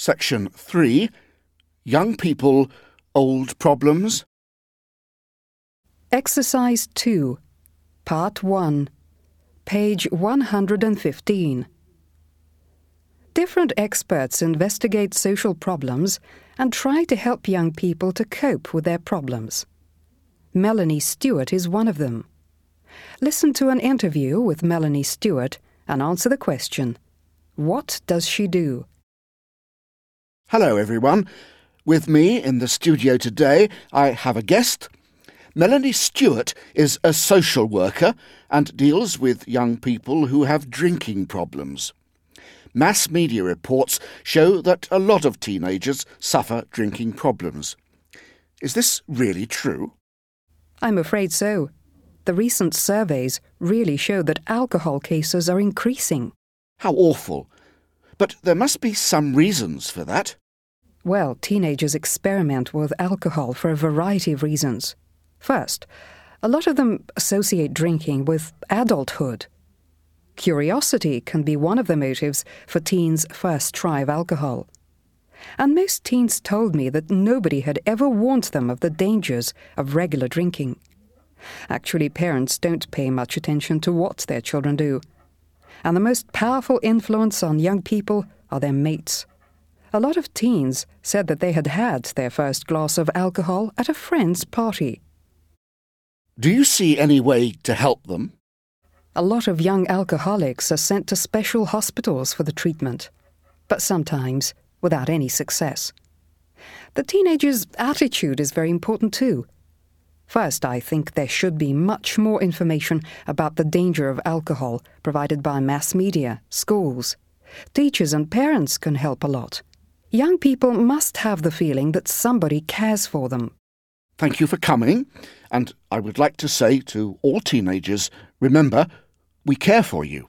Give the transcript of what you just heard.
Section 3 Young People, Old Problems. Exercise 2, Part 1, page 115. Different experts investigate social problems and try to help young people to cope with their problems. Melanie Stewart is one of them. Listen to an interview with Melanie Stewart and answer the question What does she do? Hello, everyone. With me in the studio today, I have a guest. Melanie Stewart is a social worker and deals with young people who have drinking problems. Mass media reports show that a lot of teenagers suffer drinking problems. Is this really true? I'm afraid so. The recent surveys really show that alcohol cases are increasing. How awful. But there must be some reasons for that. Well, teenagers experiment with alcohol for a variety of reasons. First, a lot of them associate drinking with adulthood. Curiosity can be one of the motives for teens' first try of alcohol. And most teens told me that nobody had ever warned them of the dangers of regular drinking. Actually, parents don't pay much attention to what their children do and the most powerful influence on young people are their mates. A lot of teens said that they had had their first glass of alcohol at a friend's party. Do you see any way to help them? A lot of young alcoholics are sent to special hospitals for the treatment, but sometimes without any success. The teenager's attitude is very important too. First, I think there should be much more information about the danger of alcohol provided by mass media, schools. Teachers and parents can help a lot. Young people must have the feeling that somebody cares for them. Thank you for coming, and I would like to say to all teenagers remember, we care for you.